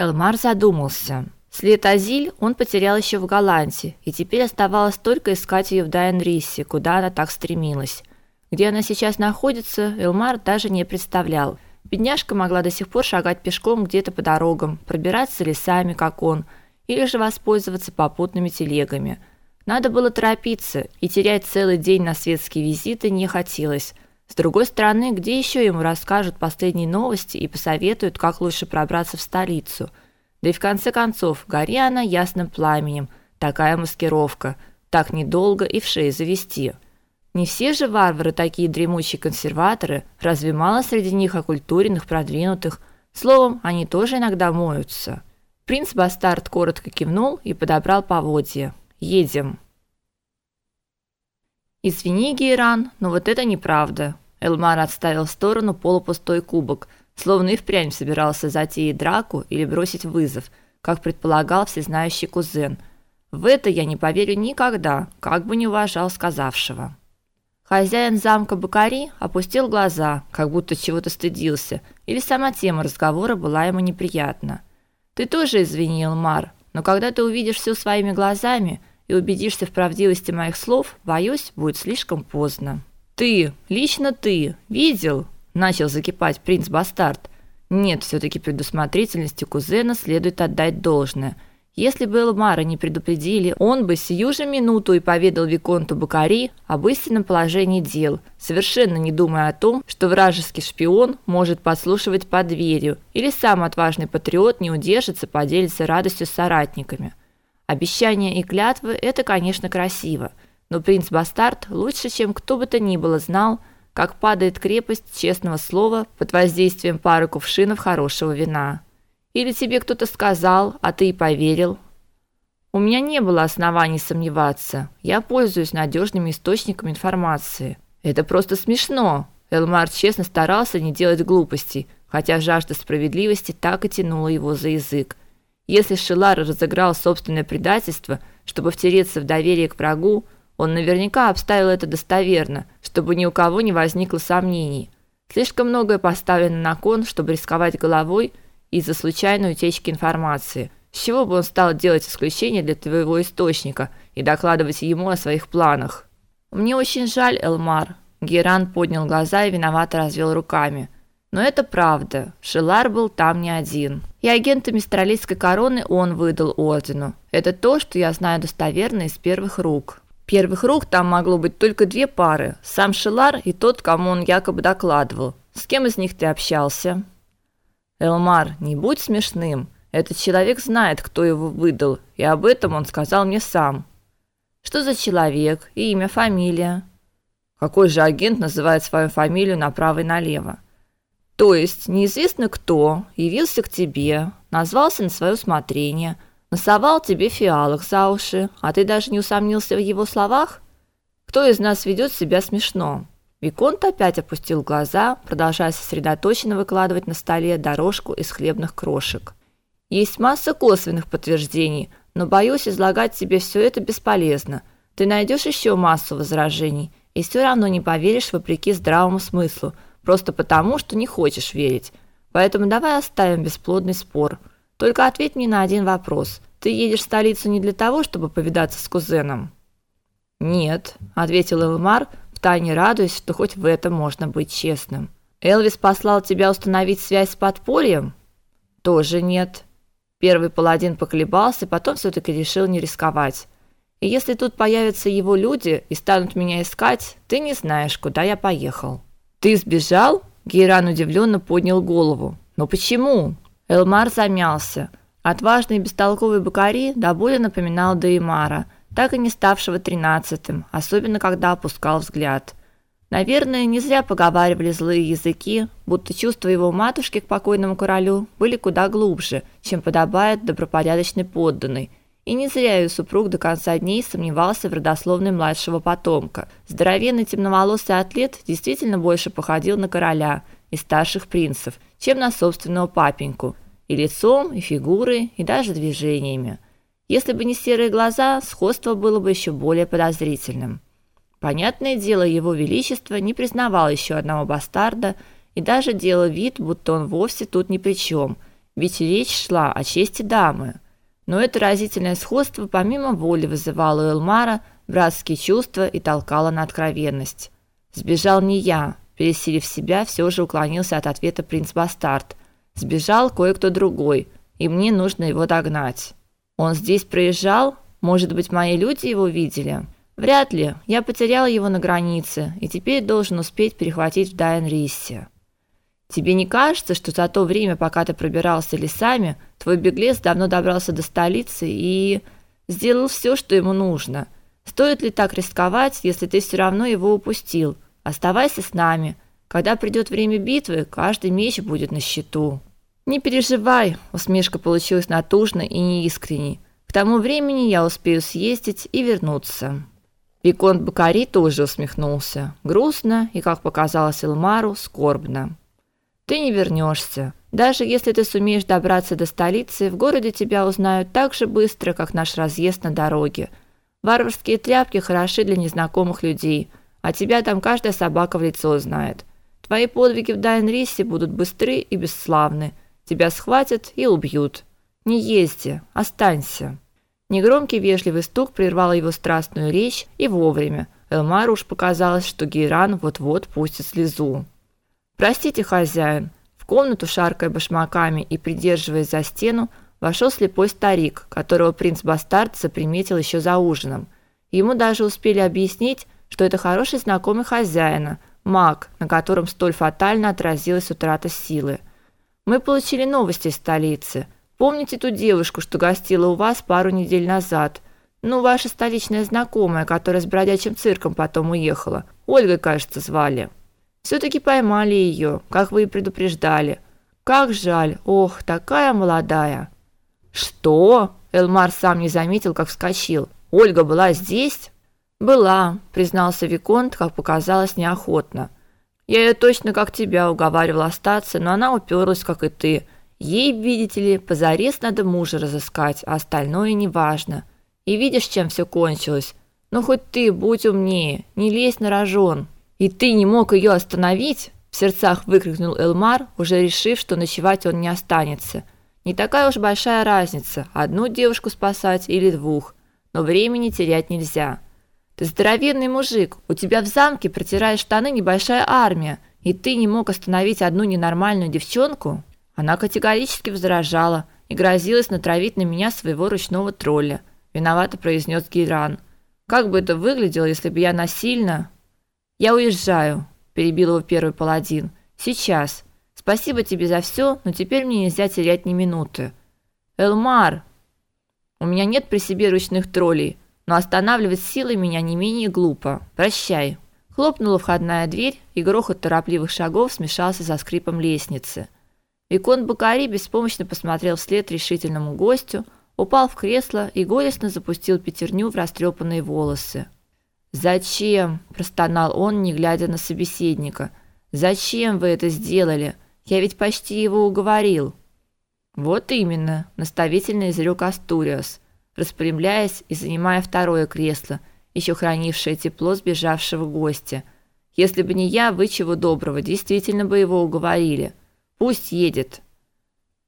Элмар задумался. След Азиль он потерял еще в Голландии, и теперь оставалось только искать ее в Дайнрисе, куда она так стремилась. Где она сейчас находится, Элмар даже не представлял. Бедняжка могла до сих пор шагать пешком где-то по дорогам, пробираться лесами, как он, или же воспользоваться попутными телегами. Надо было торопиться, и терять целый день на светские визиты не хотелось. С другой стороны, где еще ему расскажут последние новости и посоветуют, как лучше пробраться в столицу? Да и в конце концов, гори она ясным пламенем, такая маскировка, так недолго и в шею завести. Не все же варвары такие дремучие консерваторы, разве мало среди них окультуренных, продвинутых? Словом, они тоже иногда моются. Принц Бастард коротко кивнул и подобрал поводья. Едем. Извини, Гейран, но вот это неправда. Элмар отставил в сторону полупустой кубок, словно и впрямь собирался затеять драку или бросить вызов, как предполагал всезнающий кузен. В это я не поверю никогда, как бы не уважал сказавшего. Хозяин замка Бакари опустил глаза, как будто чего-то стыдился, или сама тема разговора была ему неприятна. Ты тоже извини, Элмар, но когда ты увидишь все своими глазами, и убедишься в правдивости моих слов, боюсь, будет слишком поздно. Ты, лично ты, видел? начал закипать принц Бастард. Нет, все таки предусмотрительности кузена следует отдать должное. Если бы Элмара не предупредили, он бы сию же минуту и поведал виконту Бакари об истинном положении дел, совершенно не думая о том, что вражеский шпион может подслушивать под дверью, или сам отважный патриот не удержится поделиться радостью с соратниками. Обещания и клятвы это, конечно, красиво, но принц Бастард лучше, чем кто бы то ни было, знал, как падает крепость честного слова под воздействием пары кувшинов хорошего вина. Или тебе кто-то сказал, а ты и поверил? У меня не было оснований сомневаться. Я пользуюсь надежными источниками информации. Это просто смешно. Элмар честно старался не делать глупостей, хотя жажда справедливости так и тянула его за язык. Если Шилар разыграл собственное предательство, чтобы втереться в доверие к врагу, он наверняка обставил это достоверно, чтобы ни у кого не возникло сомнений. Слишком многое поставлено на кон, чтобы рисковать головой из-за случайной утечки информации. С чего бы он стал делать исключение для твоего источника и докладывать ему о своих планах? Мне очень жаль, Элмар. Геран поднял глаза и виновато развел руками. Но это правда. Шелар был там не один. И агента Мистралийской короны он выдал ордену. Это то, что я знаю достоверно из первых рук. Первых рук там могло быть только две пары: сам Шелар и тот, кому он якобы докладывал. С кем из них ты общался? Элмар, не будь смешным. Этот человек знает, кто его выдал, и об этом он сказал мне сам. Что за человек? Имя, фамилия? Какой же агент называет свою фамилию направо и налево? То есть неизвестно кто явился к тебе, назвался на свое усмотрение, насовал тебе фиалок за уши, а ты даже не усомнился в его словах? Кто из нас ведет себя смешно? Виконт опять опустил глаза, продолжая сосредоточенно выкладывать на столе дорожку из хлебных крошек. Есть масса косвенных подтверждений, но боюсь, излагать тебе все это бесполезно. Ты найдешь еще массу возражений, и все равно не поверишь вопреки здравому смыслу – просто потому, что не хочешь верить. Поэтому давай оставим бесплодный спор. Только ответь мне на один вопрос. Ты едешь в столицу не для того, чтобы повидаться с кузеном? Нет, ответил Элмар, втайне радуясь, что хоть в этом можно быть честным. Элвис послал тебя установить связь с подпольем? Тоже нет. Первый паладин поколебался, потом все таки решил не рисковать. И если тут появятся его люди и станут меня искать, ты не знаешь, куда я поехал. Ты сбежал? Гейран удивленно поднял голову. Но почему? Элмар замялся. Отважный и бестолковый Бакари до боли напоминал Деймара, так и не ставшего тринадцатым, особенно когда опускал взгляд. Наверное, не зря поговаривали злые языки, будто чувства его матушки к покойному королю были куда глубже, чем подобает добропорядочной подданной, и не зря ее супруг до конца дней сомневался в родословной младшего потомка. Здоровенный темноволосый атлет действительно больше походил на короля и старших принцев, чем на собственного папеньку, и лицом, и фигурой, и даже движениями. Если бы не серые глаза, сходство было бы еще более подозрительным. Понятное дело, его величество не признавал еще одного бастарда и даже делал вид, будто он вовсе тут ни при чем – Ведь речь шла о чести дамы. Но это разительное сходство помимо воли вызывало у Элмара братские чувства и толкало на откровенность. Сбежал не я, пересилив себя, все же уклонился от ответа принц Бастард. Сбежал кое-кто другой, и мне нужно его догнать. Он здесь проезжал? Может быть, мои люди его видели? Вряд ли. Я потерял его на границе и теперь должен успеть перехватить в Дайнриссе. Тебе не кажется, что за то время, пока ты пробирался лесами, твой беглец давно добрался до столицы и сделал все, что ему нужно? Стоит ли так рисковать, если ты все равно его упустил? Оставайся с нами. Когда придет время битвы, каждый меч будет на счету. Не переживай, усмешка получилась натужной и неискренней. К тому времени я успею съездить и вернуться. Виконт Бакари тоже усмехнулся, грустно и, как показалось Элмару, скорбно. Ты не вернешься. Даже если ты сумеешь добраться до столицы, в городе тебя узнают так же быстро, как наш разъезд на дороге. Варварские тряпки хороши для незнакомых людей, а тебя там каждая собака в лицо знает. Твои подвиги в Дайнрисе будут быстры и бесславны. Тебя схватят и убьют. Не езди, останься. Негромкий вежливый стук прервал его страстную речь, и вовремя. Элмару уж показалось, что Гейран вот-вот пустит слезу. Простите, хозяин. В комнату, шаркая башмаками и придерживаясь за стену, вошел слепой старик, которого принц Бастард заприметил еще за ужином. Ему даже успели объяснить, что это хороший знакомый хозяина, маг, на котором столь фатально отразилась утрата силы. Мы получили новости из столицы. Помните ту девушку, что гостила у вас пару недель назад? Ну, ваша столичная знакомая, которая с бродячим цирком потом уехала. Ольга, кажется, звали. Все-таки поймали ее, как вы и предупреждали. Как жаль, ох, такая молодая. Что? Элмар сам не заметил, как вскочил. Ольга была здесь? Была, признался виконт, как показалось, неохотно. Я ее точно как тебя уговаривал остаться, но она уперлась, как и ты. Ей, видите ли, позарез надо мужа разыскать, а остальное неважно. И видишь, чем все кончилось. Ну хоть ты будь умнее, не лезь на рожон. И ты не мог ее остановить? В сердцах выкрикнул Элмар, уже решив, что ночевать он не останется. Не такая уж большая разница, одну девушку спасать или двух, но времени терять нельзя. Ты здоровенный мужик, у тебя в замке протирает штаны небольшая армия, и ты не мог остановить одну ненормальную девчонку? Она категорически возражала и грозилась натравить на меня своего ручного тролля. Виновато произнес Гейран. Как бы это выглядело, если бы я насильно я уезжаю, перебил его первый паладин. Сейчас. Спасибо тебе за все, но теперь мне нельзя терять ни минуты. Элмар, у меня нет при себе ручных троллей, но останавливать силой меня не менее глупо. Прощай. Хлопнула входная дверь, и грохот торопливых шагов смешался со скрипом лестницы. Викон Бакари беспомощно посмотрел вслед решительному гостю, упал в кресло и горестно запустил пятерню в растрепанные волосы. Зачем? простонал он, не глядя на собеседника. Зачем вы это сделали? Я ведь почти его уговорил. Вот именно, наставительно изрек Астуриас, распрямляясь и занимая второе кресло, еще хранившее тепло сбежавшего гостя. Если бы не я, вы чего доброго, действительно бы его уговорили. Пусть едет.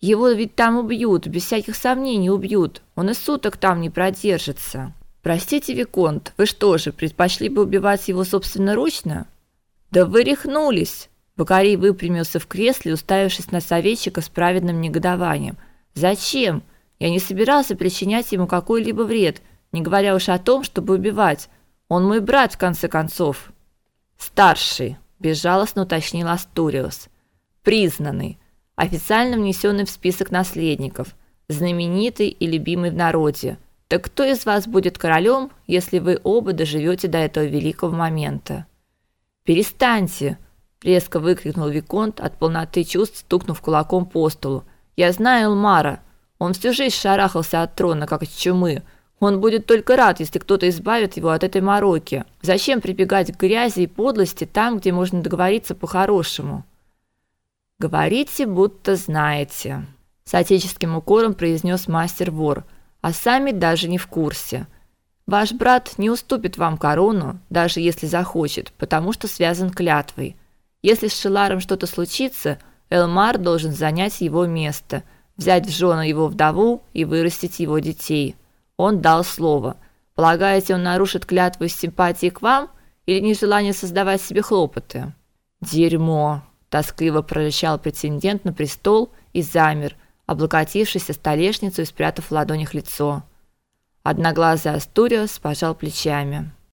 Его ведь там убьют, без всяких сомнений убьют. Он и суток там не продержится. Простите, виконт, вы что же, предпочли бы убивать его собственноручно? Да вы рехнулись. Бакарий выпрямился в кресле, уставившись на советчика с праведным негодованием. Зачем? Я не собирался причинять ему какой-либо вред, не говоря уж о том, чтобы убивать. Он мой брат в конце концов. Старший, безжалостно уточнил Астуриус. Признанный, официально внесенный в список наследников, знаменитый и любимый в народе. Так кто из вас будет королем, если вы оба доживете до этого великого момента? Перестаньте, резко выкрикнул виконт от полноты чувств, стукнув кулаком по столу. Я знаю Элмара. Он всю жизнь шарахался от трона, как от чумы. Он будет только рад, если кто-то избавит его от этой мороки. Зачем прибегать к грязи и подлости там, где можно договориться по-хорошему? Говорите, будто знаете, с отеческим укором произнес мастер-вор – а сами даже не в курсе. Ваш брат не уступит вам корону, даже если захочет, потому что связан клятвой. Если с Шиларом что-то случится, Элмар должен занять его место. Взять в жены его вдову и вырастить его детей. Он дал слово. Полагаете, он нарушит клятву из симпатии к вам или нежелание создавать себе хлопоты? Дерьмо, тоскливо прорычал претендент на престол и замер, облокотившись о столешницу и спрятав в ладонях лицо. Одноглазый Астуриос пожал плечами.